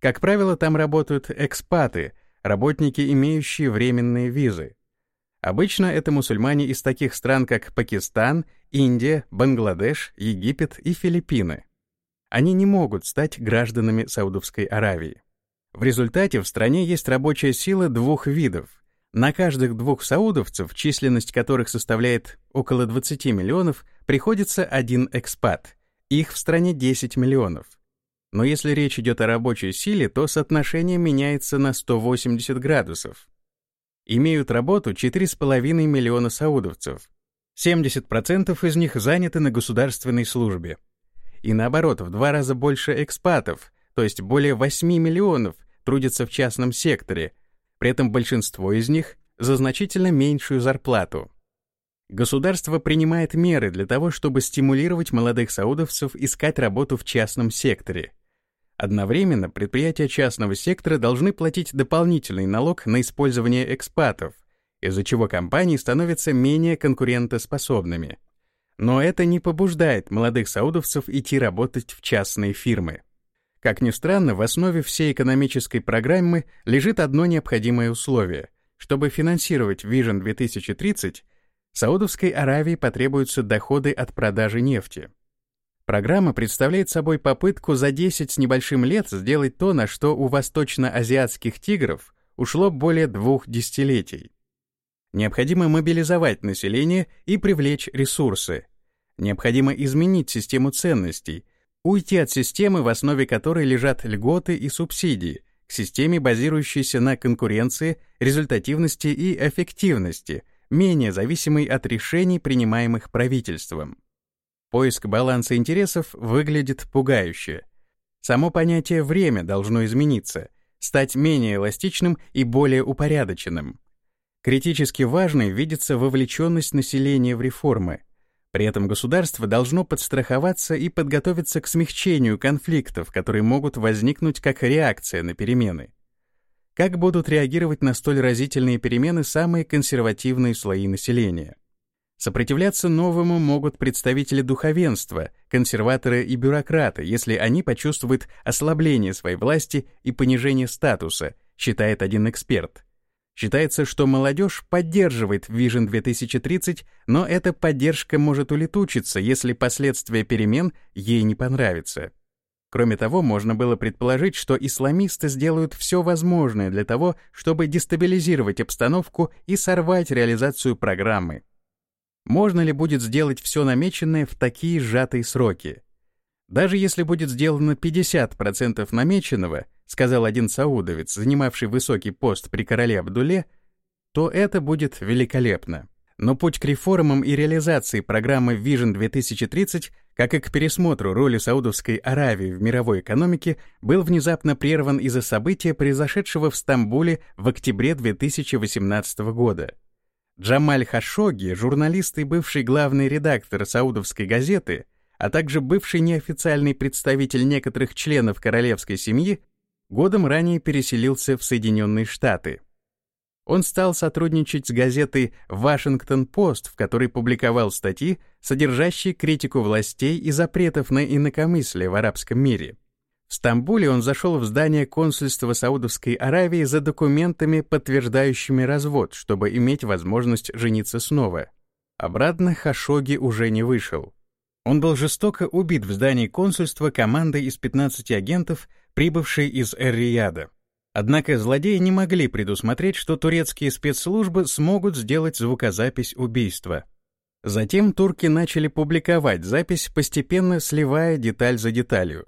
Speaker 1: Как правило, там работают экспаты, работники, имеющие временные визы. Обычно это мусульмане из таких стран, как Пакистан, Индия, Бангладеш, Египет и Филиппины. Они не могут стать гражданами Саудовской Аравии. В результате в стране есть рабочая сила двух видов. На каждых двух саудовцев, численность которых составляет около 20 миллионов, приходится один экспат. Их в стране 10 миллионов. Но если речь идет о рабочей силе, то соотношение меняется на 180 градусов имеют работу 4,5 миллиона саудовцев. 70% из них заняты на государственной службе. И наоборот, в два раза больше экспатов, то есть более 8 миллионов, трудятся в частном секторе, при этом большинство из них за значительно меньшую зарплату. Государство принимает меры для того, чтобы стимулировать молодых саудовцев искать работу в частном секторе – Одновременно предприятия частного сектора должны платить дополнительный налог на использование экспатов, из-за чего компании становятся менее конкурентоспособными. Но это не побуждает молодых саудовцев идти работать в частные фирмы. Как ни странно, в основе всей экономической программы лежит одно необходимое условие. Чтобы финансировать Vision 2030, Саудовской Аравии потребуются доходы от продажи нефти. Программа представляет собой попытку за 10 с небольшим лет сделать то, на что у восточно-азиатских тигров ушло более двух десятилетий. Необходимо мобилизовать население и привлечь ресурсы. Необходимо изменить систему ценностей, уйти от системы, в основе которой лежат льготы и субсидии, к системе, базирующейся на конкуренции, результативности и эффективности, менее зависимой от решений, принимаемых правительством. Поиск баланса интересов выглядит пугающе. Само понятие «время» должно измениться, стать менее эластичным и более упорядоченным. Критически важной видится вовлеченность населения в реформы. При этом государство должно подстраховаться и подготовиться к смягчению конфликтов, которые могут возникнуть как реакция на перемены. Как будут реагировать на столь разительные перемены самые консервативные слои населения? Сопротивляться новому могут представители духовенства, консерваторы и бюрократы, если они почувствуют ослабление своей власти и понижение статуса, считает один эксперт. Считается, что молодежь поддерживает Vision 2030, но эта поддержка может улетучиться, если последствия перемен ей не понравятся. Кроме того, можно было предположить, что исламисты сделают все возможное для того, чтобы дестабилизировать обстановку и сорвать реализацию программы. Можно ли будет сделать все намеченное в такие сжатые сроки? Даже если будет сделано 50% намеченного, сказал один саудовец, занимавший высокий пост при короле Абдуле, то это будет великолепно. Но путь к реформам и реализации программы Vision 2030, как и к пересмотру роли Саудовской Аравии в мировой экономике, был внезапно прерван из-за события, произошедшего в Стамбуле в октябре 2018 года. Джамаль Хашоги, журналист и бывший главный редактор саудовской газеты, а также бывший неофициальный представитель некоторых членов королевской семьи, годом ранее переселился в Соединенные Штаты. Он стал сотрудничать с газетой «Вашингтон-Пост», в которой публиковал статьи, содержащие критику властей и запретов на инакомыслие в арабском мире. В Стамбуле он зашел в здание консульства Саудовской Аравии за документами, подтверждающими развод, чтобы иметь возможность жениться снова. Обратно Хашоги уже не вышел. Он был жестоко убит в здании консульства командой из 15 агентов, прибывшей из Эр-Рияда. Однако злодеи не могли предусмотреть, что турецкие спецслужбы смогут сделать звукозапись убийства. Затем турки начали публиковать запись, постепенно сливая деталь за деталью.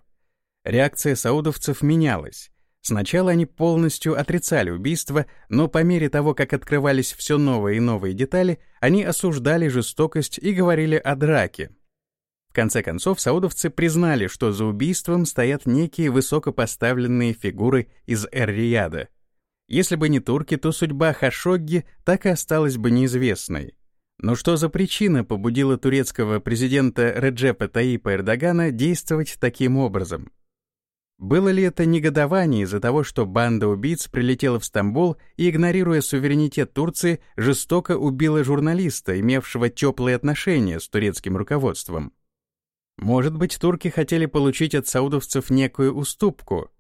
Speaker 1: Реакция саудовцев менялась. Сначала они полностью отрицали убийство, но по мере того, как открывались все новые и новые детали, они осуждали жестокость и говорили о драке. Конце концов, саудовцы признали, что за убийством стоят некие высокопоставленные фигуры из Эр-Рияда. Если бы не турки, то судьба Хашогги так и осталась бы неизвестной. Но что за причина побудила турецкого президента Реджепа Таипа Эрдогана действовать таким образом? Было ли это негодование из-за того, что банда убийц прилетела в Стамбул и, игнорируя суверенитет Турции, жестоко убила журналиста, имевшего теплые отношения с турецким руководством? Может быть, турки хотели получить от саудовцев некую уступку?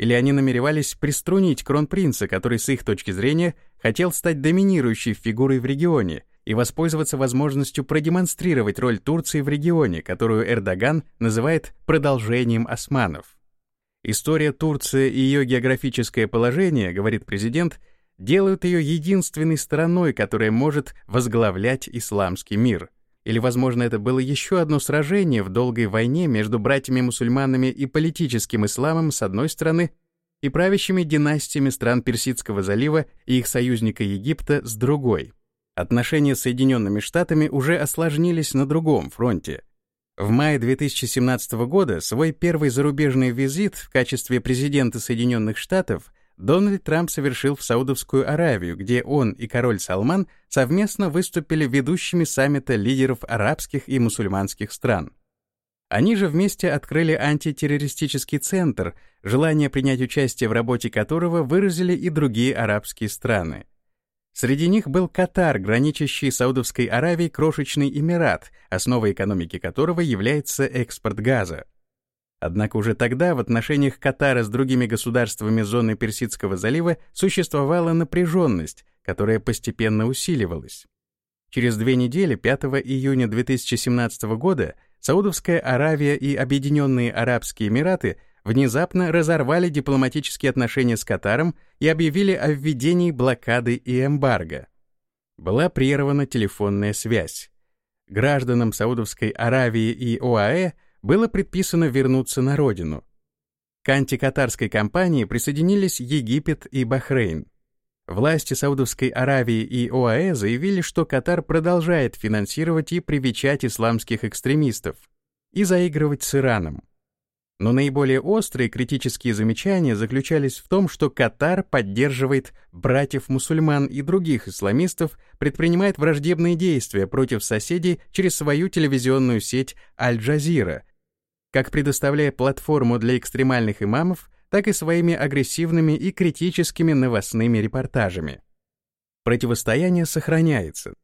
Speaker 1: или они намеревались приструнить кронпринца, который с их точки зрения хотел стать доминирующей фигурой в регионе и воспользоваться возможностью продемонстрировать роль Турции в регионе, которую Эрдоган называет продолжением османов. История Турции и ее географическое положение, говорит президент, делают ее единственной стороной, которая может возглавлять исламский мир. Или, возможно, это было еще одно сражение в долгой войне между братьями-мусульманами и политическим исламом с одной стороны и правящими династиями стран Персидского залива и их союзника Египта с другой. Отношения с Соединенными Штатами уже осложнились на другом фронте. В мае 2017 года свой первый зарубежный визит в качестве президента Соединенных Штатов Дональд Трамп совершил в Саудовскую Аравию, где он и король Салман совместно выступили ведущими саммита лидеров арабских и мусульманских стран. Они же вместе открыли антитеррористический центр, желание принять участие в работе которого выразили и другие арабские страны. Среди них был Катар, граничащий с Саудовской Аравией крошечный Эмират, основой экономики которого является экспорт газа. Однако уже тогда в отношениях Катара с другими государствами зоны Персидского залива существовала напряженность, которая постепенно усиливалась. Через две недели, 5 июня 2017 года, Саудовская Аравия и Объединенные Арабские Эмираты внезапно разорвали дипломатические отношения с Катаром и объявили о введении блокады и эмбарго. Была прервана телефонная связь. Гражданам Саудовской Аравии и ОАЭ – было предписано вернуться на родину. К антикатарской кампании присоединились Египет и Бахрейн. Власти Саудовской Аравии и ОАЭ заявили, что Катар продолжает финансировать и привечать исламских экстремистов и заигрывать с Ираном. Но наиболее острые критические замечания заключались в том, что Катар поддерживает братьев-мусульман и других исламистов, предпринимает враждебные действия против соседей через свою телевизионную сеть Аль-Джазира, как предоставляя платформу для экстремальных имамов, так и своими агрессивными и критическими новостными репортажами. Противостояние сохраняется.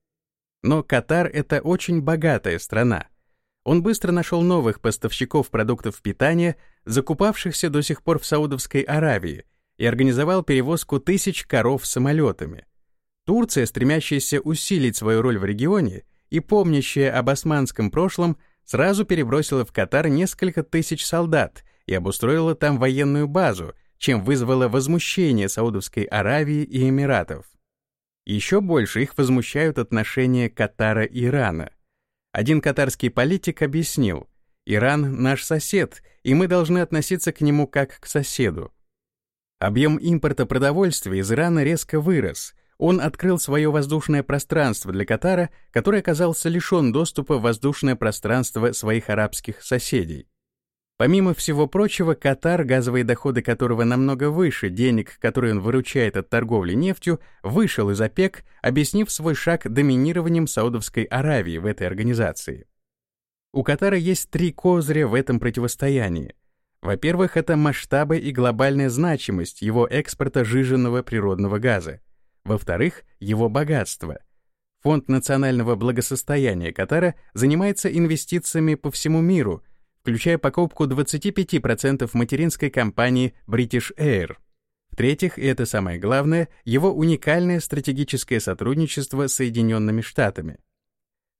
Speaker 1: Но Катар — это очень богатая страна. Он быстро нашел новых поставщиков продуктов питания, закупавшихся до сих пор в Саудовской Аравии, и организовал перевозку тысяч коров самолетами. Турция, стремящаяся усилить свою роль в регионе и помнящая об османском прошлом, сразу перебросила в Катар несколько тысяч солдат и обустроила там военную базу, чем вызвало возмущение Саудовской Аравии и Эмиратов. Еще больше их возмущают отношения Катара и Ирана. Один катарский политик объяснил, «Иран — наш сосед, и мы должны относиться к нему как к соседу». Объем импорта продовольствия из Ирана резко вырос — он открыл свое воздушное пространство для Катара, который оказался лишен доступа в воздушное пространство своих арабских соседей. Помимо всего прочего, Катар, газовые доходы которого намного выше денег, которые он выручает от торговли нефтью, вышел из ОПЕК, объяснив свой шаг доминированием Саудовской Аравии в этой организации. У Катара есть три козыря в этом противостоянии. Во-первых, это масштабы и глобальная значимость его экспорта жиженного природного газа. Во-вторых, его богатство. Фонд национального благосостояния Катара занимается инвестициями по всему миру, включая покупку 25% материнской компании British Air. В-третьих, и это самое главное, его уникальное стратегическое сотрудничество с Соединенными Штатами.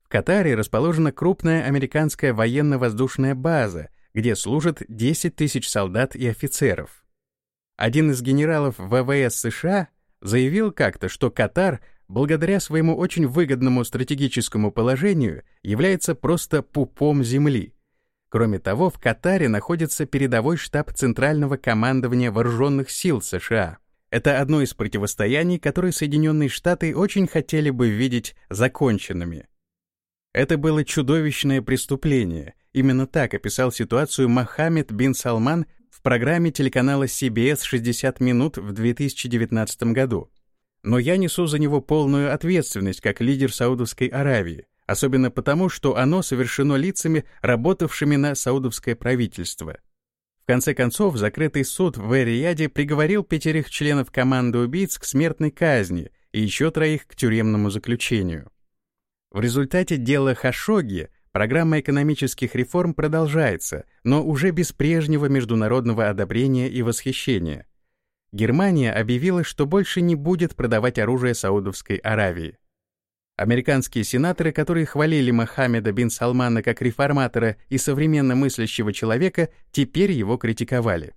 Speaker 1: В Катаре расположена крупная американская военно-воздушная база, где служат 10 тысяч солдат и офицеров. Один из генералов ВВС США заявил как-то, что Катар, благодаря своему очень выгодному стратегическому положению, является просто пупом земли. Кроме того, в Катаре находится передовой штаб Центрального командования Вооруженных сил США. Это одно из противостояний, которые Соединенные Штаты очень хотели бы видеть законченными. Это было чудовищное преступление. Именно так описал ситуацию Мохаммед бин Салман в программе телеканала CBS «60 минут» в 2019 году. Но я несу за него полную ответственность как лидер Саудовской Аравии, особенно потому, что оно совершено лицами, работавшими на саудовское правительство. В конце концов, закрытый суд в Эр-Рияде приговорил пятерых членов команды убийц к смертной казни и еще троих к тюремному заключению. В результате дела Хашоги Программа экономических реформ продолжается, но уже без прежнего международного одобрения и восхищения. Германия объявила, что больше не будет продавать оружие Саудовской Аравии. Американские сенаторы, которые хвалили Мохаммеда бин Салмана как реформатора и современно мыслящего человека, теперь его критиковали.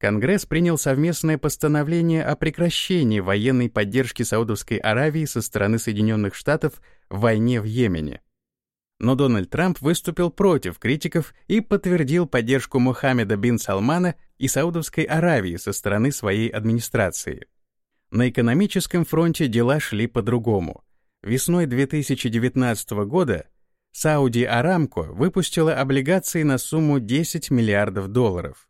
Speaker 1: Конгресс принял совместное постановление о прекращении военной поддержки Саудовской Аравии со стороны Соединенных Штатов в войне в Йемене. Но Дональд Трамп выступил против критиков и подтвердил поддержку Мухаммеда бин Салмана и Саудовской Аравии со стороны своей администрации. На экономическом фронте дела шли по-другому. Весной 2019 года Сауди Арамко выпустила облигации на сумму 10 миллиардов долларов.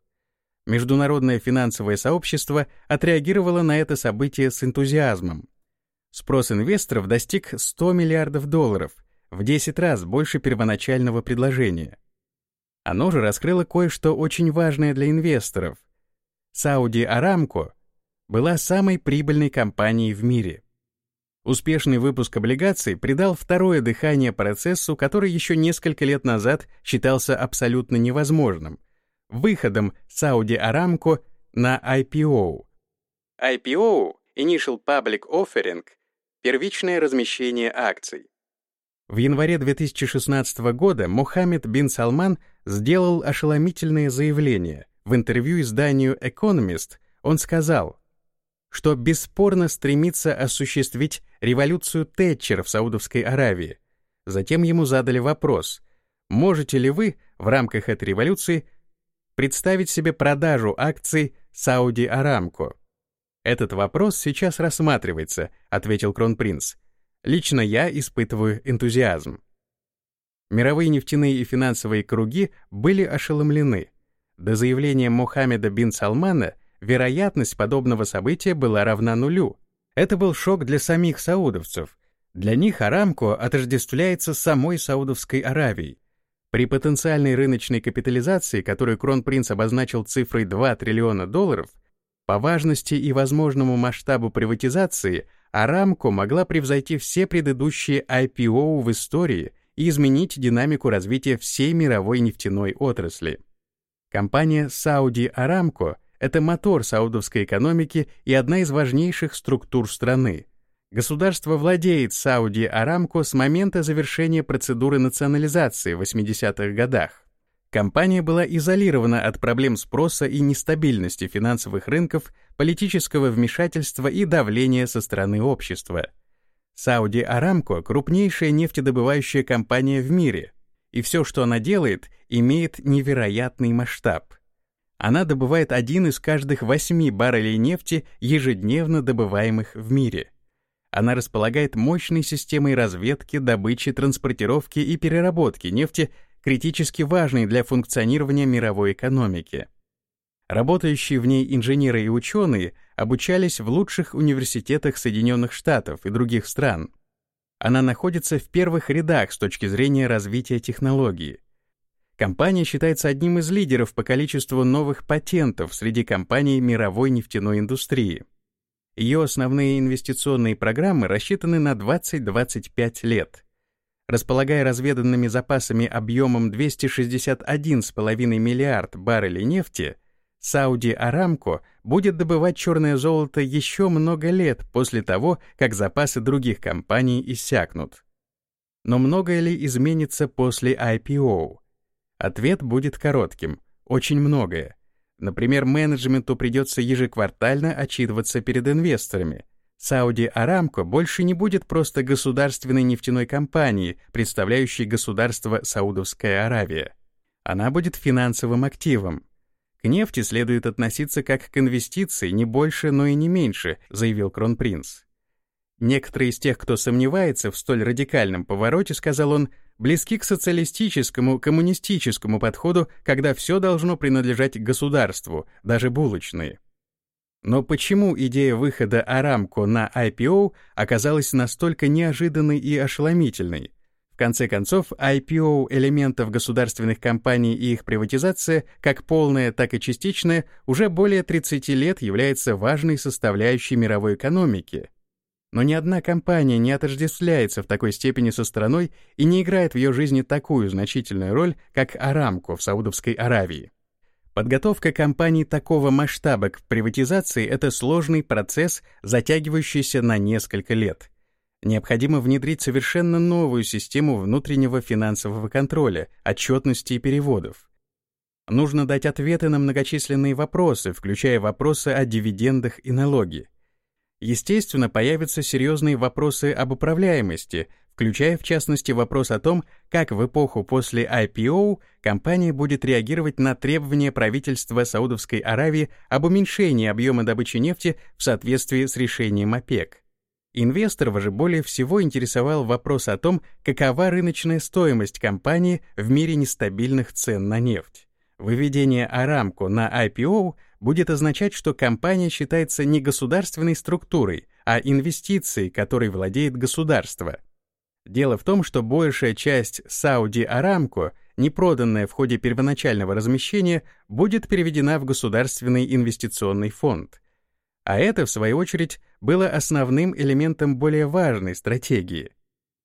Speaker 1: Международное финансовое сообщество отреагировало на это событие с энтузиазмом. Спрос инвесторов достиг 100 миллиардов долларов — в 10 раз больше первоначального предложения. Оно же раскрыло кое-что очень важное для инвесторов. Saudi Aramco была самой прибыльной компанией в мире. Успешный выпуск облигаций придал второе дыхание процессу, который еще несколько лет назад считался абсолютно невозможным — выходом Saudi Aramco на IPO. IPO — Initial Public Offering — первичное размещение акций. В январе 2016 года Мохаммед бин Салман сделал ошеломительное заявление. В интервью изданию Economist он сказал, что бесспорно стремится осуществить революцию Тэтчера в Саудовской Аравии. Затем ему задали вопрос, можете ли вы в рамках этой революции представить себе продажу акций Сауди Арамко? Этот вопрос сейчас рассматривается, ответил кронпринц. Лично я испытываю энтузиазм. Мировые нефтяные и финансовые круги были ошеломлены. До заявления Мухаммеда бин Салмана вероятность подобного события была равна нулю. Это был шок для самих саудовцев. Для них Арамко отождествляется самой Саудовской Аравией. При потенциальной рыночной капитализации, которую кронпринц обозначил цифрой 2 триллиона долларов, по важности и возможному масштабу приватизации – Арамко могла превзойти все предыдущие IPO в истории и изменить динамику развития всей мировой нефтяной отрасли. Компания Saudi Aramco — это мотор саудовской экономики и одна из важнейших структур страны. Государство владеет Saudi Aramco с момента завершения процедуры национализации в 80-х годах. Компания была изолирована от проблем спроса и нестабильности финансовых рынков, политического вмешательства и давления со стороны общества. Сауди Арамко — крупнейшая нефтедобывающая компания в мире, и все, что она делает, имеет невероятный масштаб. Она добывает один из каждых восьми баррелей нефти, ежедневно добываемых в мире. Она располагает мощной системой разведки, добычи, транспортировки и переработки нефти критически важной для функционирования мировой экономики. Работающие в ней инженеры и ученые обучались в лучших университетах Соединенных Штатов и других стран. Она находится в первых рядах с точки зрения развития технологии. Компания считается одним из лидеров по количеству новых патентов среди компаний мировой нефтяной индустрии. Ее основные инвестиционные программы рассчитаны на 20-25 лет — Располагая разведанными запасами объемом 261,5 миллиард баррелей нефти, Сауди Арамко будет добывать черное золото еще много лет после того, как запасы других компаний иссякнут. Но многое ли изменится после IPO? Ответ будет коротким. Очень многое. Например, менеджменту придется ежеквартально отчитываться перед инвесторами — Сауди Арамко больше не будет просто государственной нефтяной компанией, представляющей государство Саудовская Аравия. Она будет финансовым активом. К нефти следует относиться как к инвестиции, не больше, но и не меньше, заявил кронпринц. Некоторые из тех, кто сомневается в столь радикальном повороте, сказал он, близки к социалистическому, коммунистическому подходу, когда все должно принадлежать государству, даже булочные. Но почему идея выхода Арамко на IPO оказалась настолько неожиданной и ошеломительной? В конце концов, IPO элементов государственных компаний и их приватизация, как полная, так и частичная, уже более 30 лет является важной составляющей мировой экономики. Но ни одна компания не отождествляется в такой степени со страной и не играет в ее жизни такую значительную роль, как Арамко в Саудовской Аравии. Подготовка компаний такого масштаба к приватизации — это сложный процесс, затягивающийся на несколько лет. Необходимо внедрить совершенно новую систему внутреннего финансового контроля, отчетности и переводов. Нужно дать ответы на многочисленные вопросы, включая вопросы о дивидендах и налоги. Естественно, появятся серьезные вопросы об управляемости, включая в частности вопрос о том, как в эпоху после IPO компания будет реагировать на требования правительства Саудовской Аравии об уменьшении объема добычи нефти в соответствии с решением ОПЕК. Инвесторов же более всего интересовал вопрос о том, какова рыночная стоимость компании в мире нестабильных цен на нефть. Выведение Арамко на IPO будет означать, что компания считается не государственной структурой, а инвестицией, которой владеет государство. Дело в том, что большая часть Saudi Aramco, не проданная в ходе первоначального размещения, будет переведена в государственный инвестиционный фонд. А это, в свою очередь, было основным элементом более важной стратегии.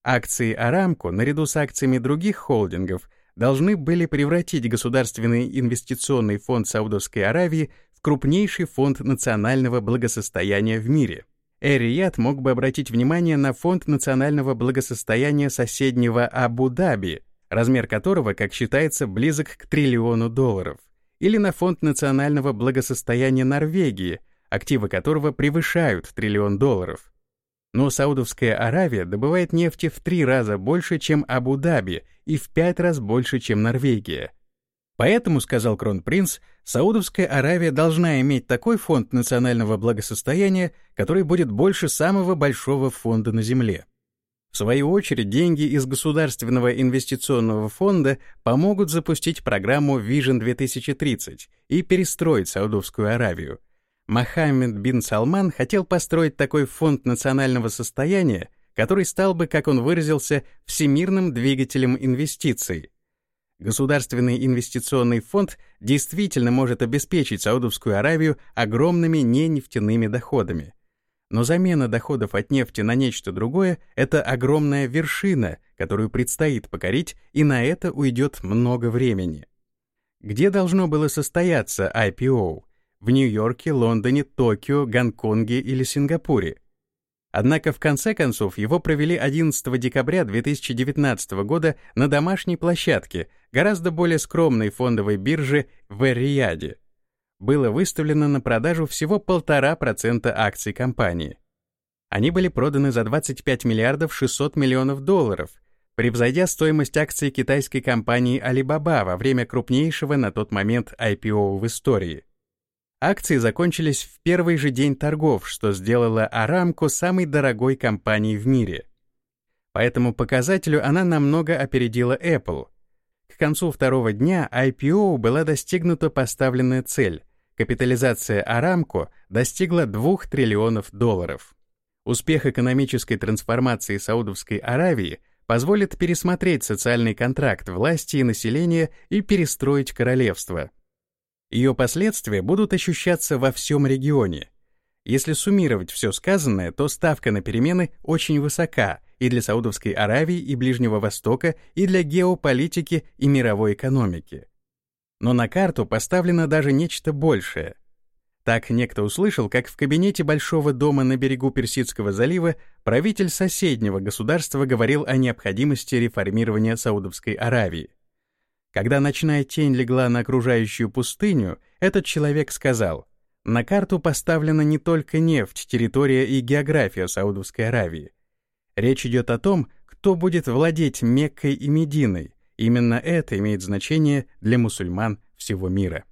Speaker 1: Акции Aramco, наряду с акциями других холдингов, должны были превратить Государственный инвестиционный фонд Саудовской Аравии в крупнейший фонд национального благосостояния в мире. Эр-Рияд мог бы обратить внимание на фонд национального благосостояния соседнего Абу-Даби, размер которого, как считается, близок к триллиону долларов, или на фонд национального благосостояния Норвегии, активы которого превышают триллион долларов. Но Саудовская Аравия добывает нефти в три раза больше, чем Абу-Даби, и в пять раз больше, чем Норвегия. Поэтому, сказал кронпринц, Саудовская Аравия должна иметь такой фонд национального благосостояния, который будет больше самого большого фонда на Земле. В свою очередь, деньги из Государственного инвестиционного фонда помогут запустить программу Vision 2030 и перестроить Саудовскую Аравию — Мохаммед бин Салман хотел построить такой фонд национального состояния, который стал бы, как он выразился, всемирным двигателем инвестиций. Государственный инвестиционный фонд действительно может обеспечить Саудовскую Аравию огромными ненефтяными доходами. Но замена доходов от нефти на нечто другое — это огромная вершина, которую предстоит покорить, и на это уйдет много времени. Где должно было состояться IPO — в Нью-Йорке, Лондоне, Токио, Гонконге или Сингапуре. Однако в конце концов его провели 11 декабря 2019 года на домашней площадке, гораздо более скромной фондовой бирже в Эр-Рияде. Было выставлено на продажу всего 1,5% акций компании. Они были проданы за 25 миллиардов 600 миллионов долларов, превзойдя стоимость акций китайской компании Alibaba во время крупнейшего на тот момент IPO в истории. Акции закончились в первый же день торгов, что сделало Арамко самой дорогой компанией в мире. По этому показателю она намного опередила Apple. К концу второго дня IPO была достигнута поставленная цель. Капитализация Арамко достигла 2 триллионов долларов. Успех экономической трансформации Саудовской Аравии позволит пересмотреть социальный контракт власти и населения и перестроить королевство — ее последствия будут ощущаться во всем регионе. Если суммировать все сказанное, то ставка на перемены очень высока и для Саудовской Аравии и Ближнего Востока, и для геополитики и мировой экономики. Но на карту поставлено даже нечто большее. Так некто услышал, как в кабинете Большого дома на берегу Персидского залива правитель соседнего государства говорил о необходимости реформирования Саудовской Аравии. Когда ночная тень легла на окружающую пустыню, этот человек сказал, «На карту поставлена не только нефть, территория и география Саудовской Аравии. Речь идет о том, кто будет владеть Меккой и Мединой. Именно это имеет значение для мусульман всего мира».